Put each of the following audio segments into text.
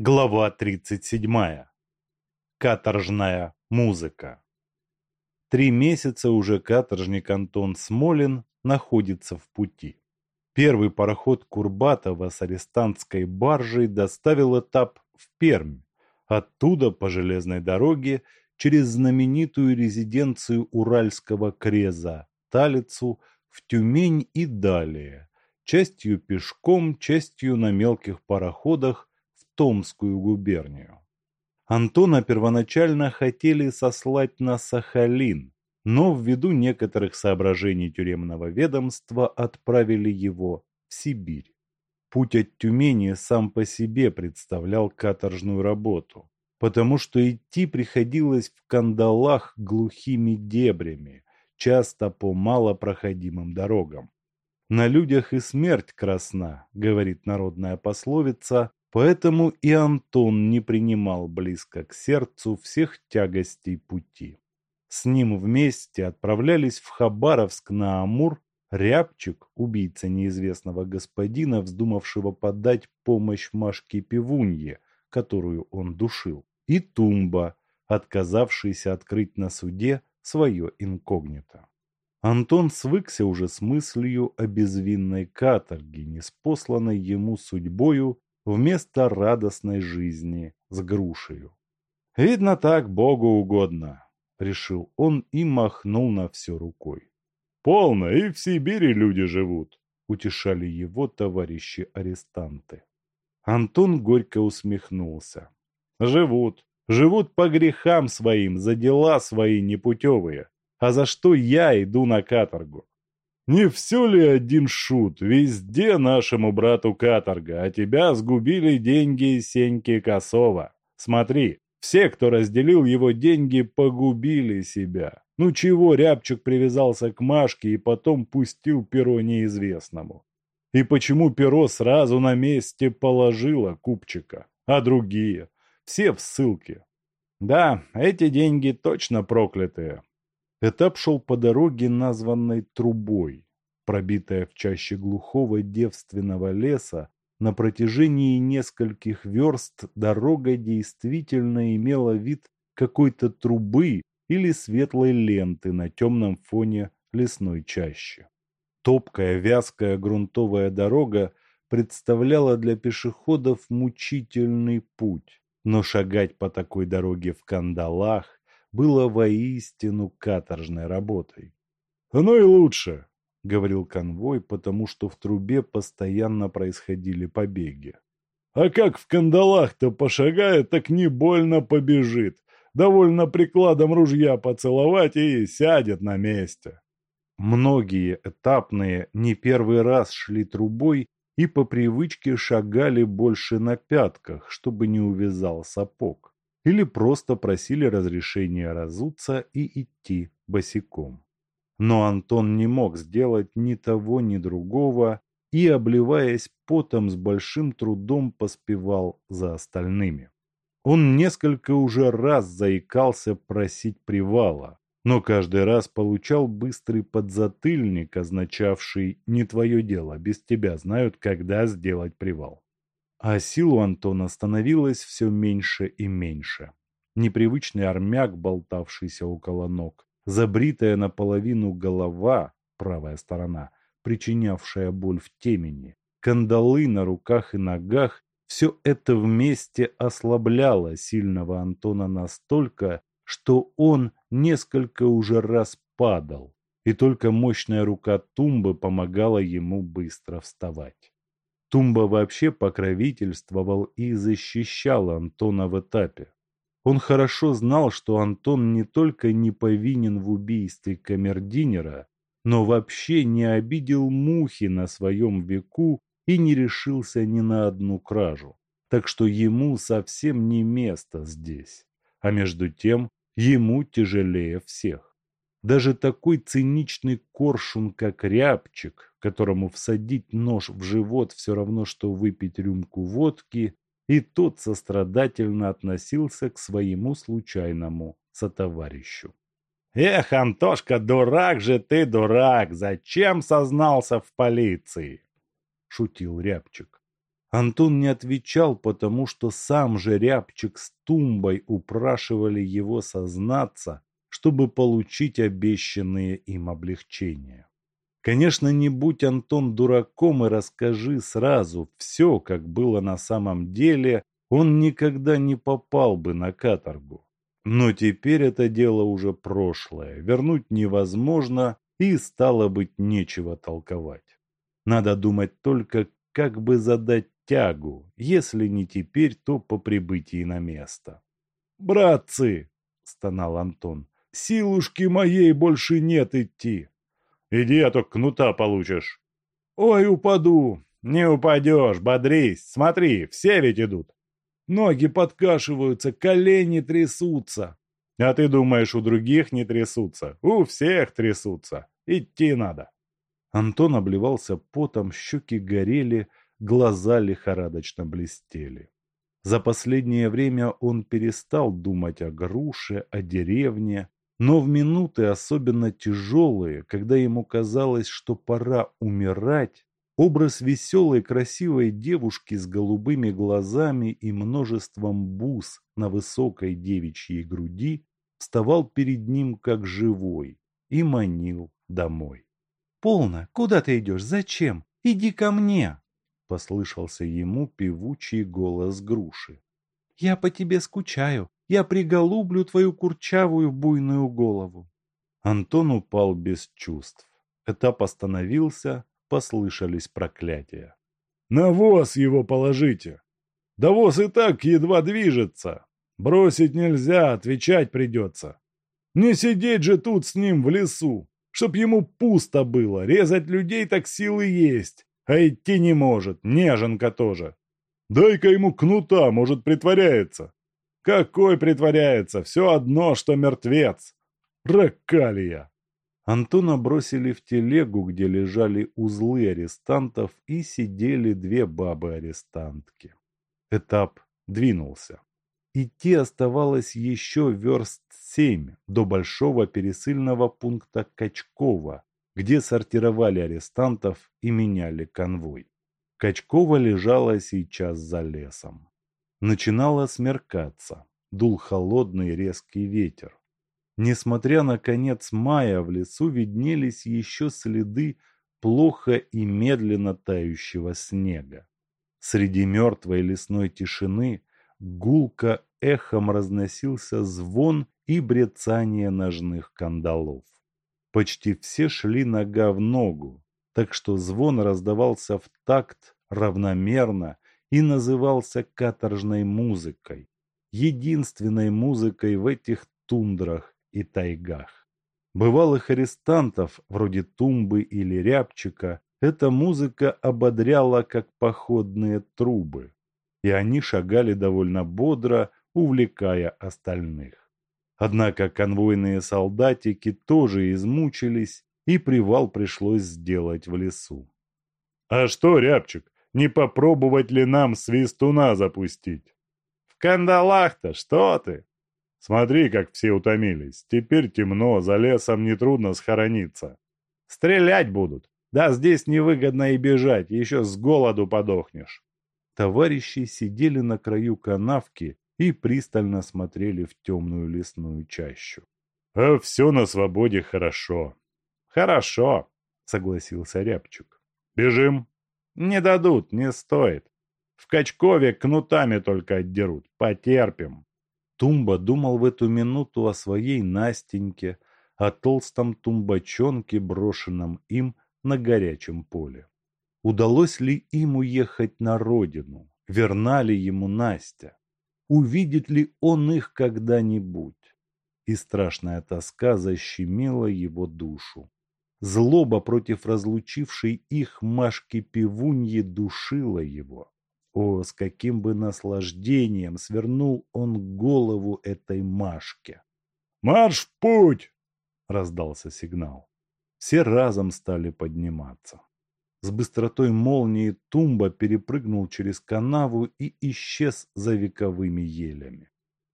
Глава 37. Каторжная музыка. Три месяца уже каторжник Антон Смолин находится в пути. Первый пароход Курбатова с арестантской баржей доставил этап в Пермь. Оттуда по железной дороге через знаменитую резиденцию Уральского креза Талицу в Тюмень и далее, частью пешком, частью на мелких пароходах Томскую губернию. Антона первоначально хотели сослать на Сахалин, но ввиду некоторых соображений тюремного ведомства отправили его в Сибирь. Путь от Тюмени сам по себе представлял каторжную работу, потому что идти приходилось в кандалах глухими дебрями, часто по малопроходимым дорогам. На людях и смерть красна, говорит народная пословица, Поэтому и Антон не принимал близко к сердцу всех тягостей пути. С ним вместе отправлялись в Хабаровск на Амур Рябчик, убийца неизвестного господина, вздумавшего подать помощь Машке Пивунье, которую он душил, и Тумба, отказавшийся открыть на суде свое инкогнито. Антон свыкся уже с мыслью о безвинной каторге, неспосланной ему судьбою вместо радостной жизни с грушею. «Видно так Богу угодно», — решил он и махнул на все рукой. «Полно, и в Сибири люди живут», — утешали его товарищи-арестанты. Антон горько усмехнулся. «Живут, живут по грехам своим, за дела свои непутевые. А за что я иду на каторгу? Не все ли один шут? Везде нашему брату каторга, а тебя сгубили деньги Сеньки Косова. Смотри, все, кто разделил его деньги, погубили себя. Ну чего Рябчик привязался к Машке и потом пустил перо неизвестному? И почему перо сразу на месте положило купчика, а другие? Все в ссылке. Да, эти деньги точно проклятые. Этап шел по дороге, названной Трубой, пробитая в чаще глухого девственного леса, на протяжении нескольких верст дорога действительно имела вид какой-то трубы или светлой ленты на темном фоне лесной чащи. Топкая, вязкая грунтовая дорога представляла для пешеходов мучительный путь, но шагать по такой дороге в кандалах было воистину каторжной работой. «Оно и лучше», — говорил конвой, потому что в трубе постоянно происходили побеги. «А как в кандалах-то пошагает, так не больно побежит. Довольно прикладом ружья поцеловать и сядет на месте». Многие этапные не первый раз шли трубой и по привычке шагали больше на пятках, чтобы не увязал сапог или просто просили разрешения разуться и идти босиком. Но Антон не мог сделать ни того, ни другого и, обливаясь потом, с большим трудом поспевал за остальными. Он несколько уже раз заикался просить привала, но каждый раз получал быстрый подзатыльник, означавший «не твое дело, без тебя знают, когда сделать привал». А сил у Антона становилось все меньше и меньше. Непривычный армяк, болтавшийся около ног, забритая наполовину голова, правая сторона, причинявшая боль в темени, кандалы на руках и ногах, все это вместе ослабляло сильного Антона настолько, что он несколько уже раз падал, и только мощная рука Тумбы помогала ему быстро вставать. Тумба вообще покровительствовал и защищал Антона в этапе. Он хорошо знал, что Антон не только не повинен в убийстве камердинера, но вообще не обидел мухи на своем веку и не решился ни на одну кражу. Так что ему совсем не место здесь. А между тем, ему тяжелее всех. Даже такой циничный коршун, как Рябчик, которому всадить нож в живот все равно, что выпить рюмку водки, и тот сострадательно относился к своему случайному сотоварищу. «Эх, Антошка, дурак же ты, дурак! Зачем сознался в полиции?» — шутил Рябчик. Антон не отвечал, потому что сам же Рябчик с Тумбой упрашивали его сознаться, чтобы получить обещанные им облегчения. Конечно, не будь Антон дураком и расскажи сразу все, как было на самом деле, он никогда не попал бы на каторгу. Но теперь это дело уже прошлое, вернуть невозможно и, стало быть, нечего толковать. Надо думать только, как бы задать тягу, если не теперь, то по прибытии на место. «Братцы!» — стонал Антон. «Силушки моей больше нет идти!» «Иди, а то кнута получишь!» «Ой, упаду!» «Не упадешь, бодрись! Смотри, все ведь идут!» «Ноги подкашиваются, колени трясутся!» «А ты думаешь, у других не трясутся? У всех трясутся! Идти надо!» Антон обливался потом, щеки горели, глаза лихорадочно блестели. За последнее время он перестал думать о груше, о деревне, но в минуты особенно тяжелые, когда ему казалось, что пора умирать, образ веселой красивой девушки с голубыми глазами и множеством бус на высокой девичьей груди вставал перед ним как живой и манил домой. «Полно! Куда ты идешь? Зачем? Иди ко мне!» — послышался ему певучий голос груши. «Я по тебе скучаю. Я приголублю твою курчавую буйную голову». Антон упал без чувств. Этап остановился, послышались проклятия. «На воз его положите! Да воз и так едва движется! Бросить нельзя, отвечать придется! Не сидеть же тут с ним в лесу, чтоб ему пусто было, резать людей так силы есть, а идти не может, неженка тоже. Дай-ка ему кнута, может, притворяется. Какой притворяется? Все одно, что мертвец. Ракалия. Антона бросили в телегу, где лежали узлы арестантов, и сидели две бабы-арестантки. Этап двинулся. Идти оставалось еще верст семь до большого пересыльного пункта Качкова, где сортировали арестантов и меняли конвой. Качкова лежала сейчас за лесом. Начинало смеркаться, дул холодный резкий ветер. Несмотря на конец мая, в лесу виднелись еще следы плохо и медленно тающего снега. Среди мертвой лесной тишины гулко эхом разносился звон и брецание ножных кандалов. Почти все шли нога в ногу, так что звон раздавался в такт равномерно и назывался каторжной музыкой, единственной музыкой в этих тундрах и тайгах. Бывалых арестантов, вроде Тумбы или Рябчика, эта музыка ободряла, как походные трубы, и они шагали довольно бодро, увлекая остальных. Однако конвойные солдатики тоже измучились, и привал пришлось сделать в лесу. «А что, Рябчик, не попробовать ли нам свистуна запустить?» «В кандалах-то что ты?» «Смотри, как все утомились. Теперь темно, за лесом нетрудно схорониться. Стрелять будут. Да здесь невыгодно и бежать, еще с голоду подохнешь». Товарищи сидели на краю канавки и пристально смотрели в темную лесную чащу. «А все на свободе хорошо». «Хорошо», — согласился Рябчик. «Бежим?» «Не дадут, не стоит. В Качкове кнутами только отдерут. Потерпим». Тумба думал в эту минуту о своей Настеньке, о толстом тумбачонке, брошенном им на горячем поле. Удалось ли им уехать на родину? Верна ли ему Настя? увидит ли он их когда-нибудь. И страшная тоска защемила его душу. Злоба против разлучившей их Машки-пивуньи душила его. О, с каким бы наслаждением свернул он голову этой Машке! «Марш в путь!» — раздался сигнал. Все разом стали подниматься. С быстротой молнии Тумба перепрыгнул через канаву и исчез за вековыми елями.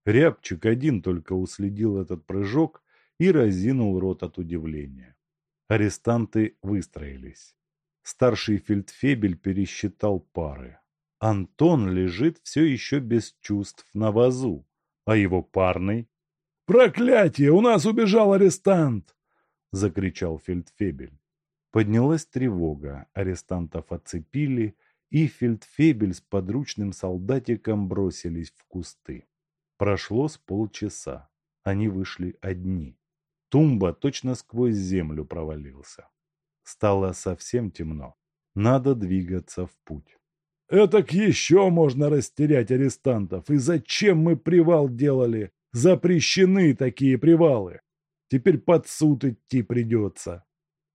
Рябчик один только уследил этот прыжок и разинул рот от удивления. Арестанты выстроились. Старший фельдфебель пересчитал пары. Антон лежит все еще без чувств на вазу, а его парный... «Проклятие! У нас убежал арестант!» — закричал фельдфебель. Поднялась тревога, арестантов оцепили, и фельдфебель с подручным солдатиком бросились в кусты. Прошло с полчаса. Они вышли одни. Тумба точно сквозь землю провалился. Стало совсем темно. Надо двигаться в путь. «Этак еще можно растерять арестантов. И зачем мы привал делали? Запрещены такие привалы. Теперь под суд идти придется».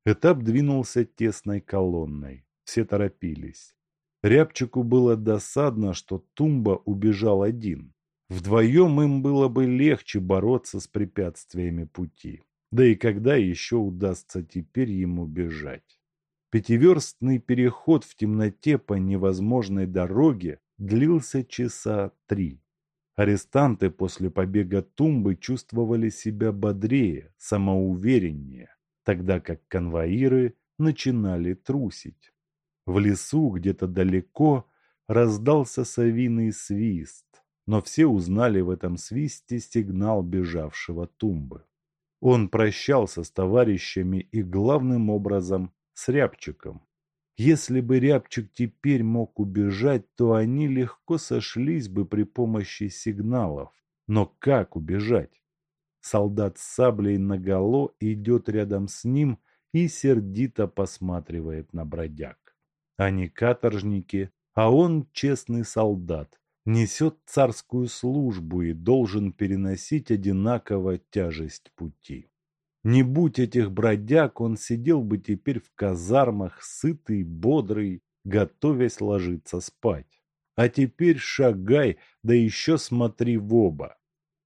Этап двинулся тесной колонной. Все торопились. Рябчику было досадно, что Тумба убежал один. Вдвоем им было бы легче бороться с препятствиями пути. Да и когда еще удастся теперь ему бежать? Пятиверстный переход в темноте по невозможной дороге длился часа три. Арестанты после побега Тумбы чувствовали себя бодрее, самоувереннее, тогда как конвоиры начинали трусить. В лесу где-то далеко раздался совиный свист, но все узнали в этом свисте сигнал бежавшего тумбы. Он прощался с товарищами и главным образом с Рябчиком. Если бы Рябчик теперь мог убежать, то они легко сошлись бы при помощи сигналов. Но как убежать? Солдат с саблей наголо идет рядом с ним и сердито посматривает на бродяг. Они каторжники, а он честный солдат, несет царскую службу и должен переносить одинаково тяжесть пути. Не будь этих бродяг, он сидел бы теперь в казармах, сытый, бодрый, готовясь ложиться спать. А теперь шагай, да еще смотри в оба.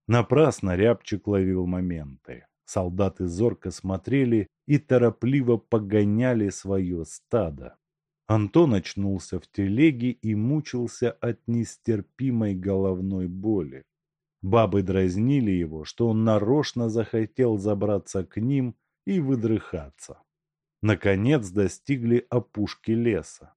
Напрасно Рябчик ловил моменты. Солдаты зорко смотрели и торопливо погоняли свое стадо. Антон очнулся в телеге и мучился от нестерпимой головной боли. Бабы дразнили его, что он нарочно захотел забраться к ним и выдрыхаться. Наконец достигли опушки леса.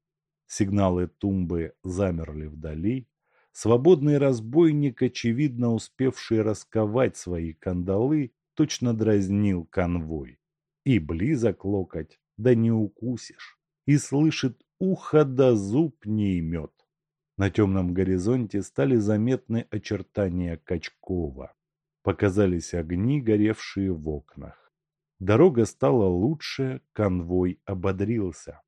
Сигналы тумбы замерли вдали. Свободный разбойник, очевидно успевший расковать свои кандалы, точно дразнил конвой. И близок локоть, да не укусишь и слышит ухо да зуб не имет. На темном горизонте стали заметны очертания Качкова. Показались огни, горевшие в окнах. Дорога стала лучше, конвой ободрился.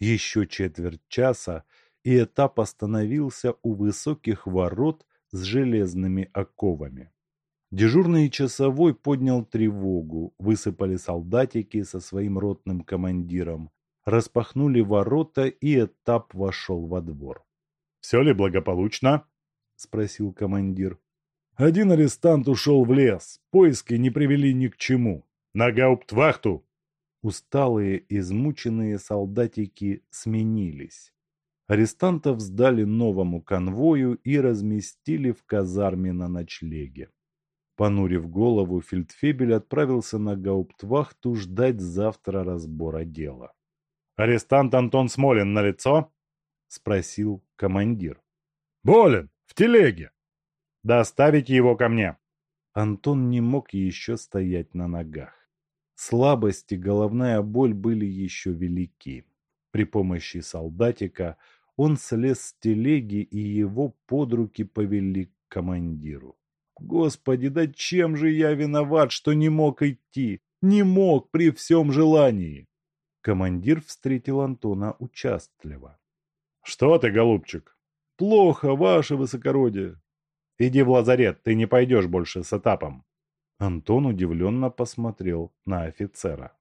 Еще четверть часа, и этап остановился у высоких ворот с железными оковами. Дежурный часовой поднял тревогу, высыпали солдатики со своим ротным командиром, распахнули ворота, и этап вошел во двор. «Все ли благополучно?» – спросил командир. «Один арестант ушел в лес. Поиски не привели ни к чему. На гауптвахту!» Усталые, измученные солдатики сменились. Арестантов сдали новому конвою и разместили в казарме на ночлеге. Понурив голову, фельдфебель отправился на гауптвахту ждать завтра разбора дела. «Арестант Антон Смолин на лицо? спросил командир. «Болен! В телеге!» «Доставите его ко мне!» Антон не мог еще стоять на ногах. Слабость и головная боль были еще велики. При помощи солдатика он слез с телеги, и его под руки повели к командиру. «Господи, да чем же я виноват, что не мог идти? Не мог при всем желании!» Командир встретил Антона участливо. «Что ты, голубчик?» «Плохо, ваше высокородие». «Иди в лазарет, ты не пойдешь больше с этапом». Антон удивленно посмотрел на офицера.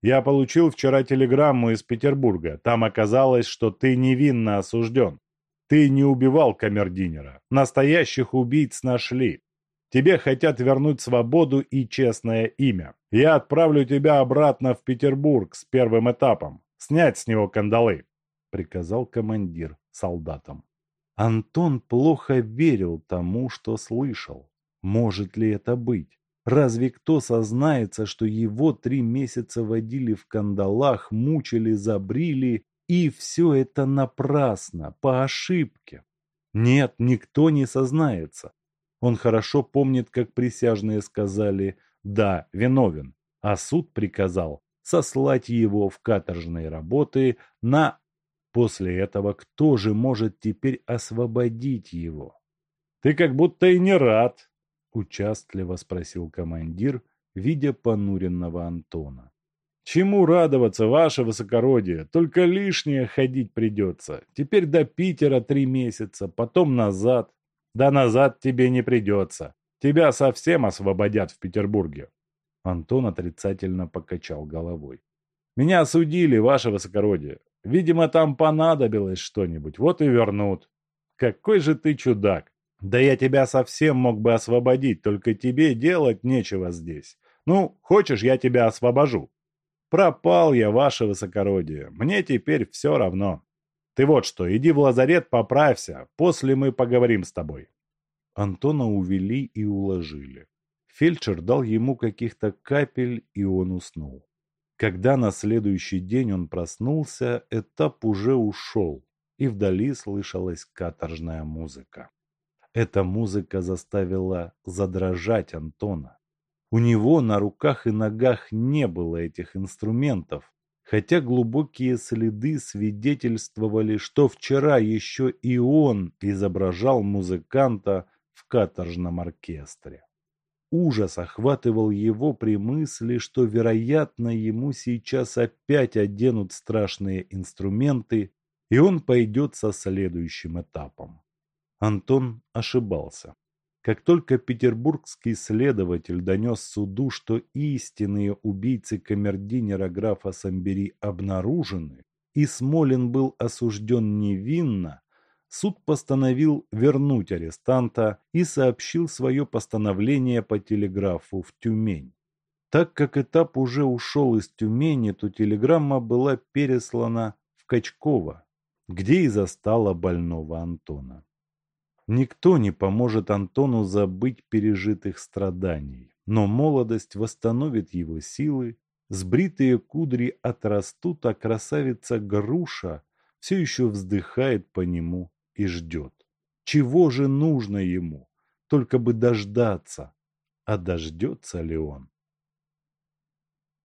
«Я получил вчера телеграмму из Петербурга. Там оказалось, что ты невинно осужден. Ты не убивал камердинера. Настоящих убийц нашли. Тебе хотят вернуть свободу и честное имя. Я отправлю тебя обратно в Петербург с первым этапом. Снять с него кандалы», — приказал командир солдатам. Антон плохо верил тому, что слышал. Может ли это быть? Разве кто сознается, что его три месяца водили в кандалах, мучили, забрили И все это напрасно, по ошибке. Нет, никто не сознается. Он хорошо помнит, как присяжные сказали «да, виновен», а суд приказал сослать его в каторжные работы на... После этого кто же может теперь освободить его? «Ты как будто и не рад», – участливо спросил командир, видя понуренного Антона. Чему радоваться, ваше высокородие? Только лишнее ходить придется. Теперь до Питера три месяца, потом назад. Да назад тебе не придется. Тебя совсем освободят в Петербурге. Антон отрицательно покачал головой. Меня осудили, ваше высокородие. Видимо, там понадобилось что-нибудь, вот и вернут. Какой же ты чудак. Да я тебя совсем мог бы освободить, только тебе делать нечего здесь. Ну, хочешь, я тебя освобожу. Пропал я, ваше высокородие. Мне теперь все равно. Ты вот что, иди в лазарет, поправься. После мы поговорим с тобой. Антона увели и уложили. Фельдшер дал ему каких-то капель, и он уснул. Когда на следующий день он проснулся, этап уже ушел, и вдали слышалась каторжная музыка. Эта музыка заставила задрожать Антона. У него на руках и ногах не было этих инструментов, хотя глубокие следы свидетельствовали, что вчера еще и он изображал музыканта в каторжном оркестре. Ужас охватывал его при мысли, что, вероятно, ему сейчас опять оденут страшные инструменты, и он пойдет со следующим этапом. Антон ошибался. Как только петербургский следователь донес суду, что истинные убийцы камердинера графа Самбери обнаружены, и Смолин был осужден невинно, суд постановил вернуть арестанта и сообщил свое постановление по телеграфу в Тюмень. Так как этап уже ушел из Тюмени, то телеграмма была переслана в Качково, где и застала больного Антона. Никто не поможет Антону забыть пережитых страданий, но молодость восстановит его силы, сбритые кудри отрастут, а красавица Груша все еще вздыхает по нему и ждет. Чего же нужно ему? Только бы дождаться. А дождется ли он?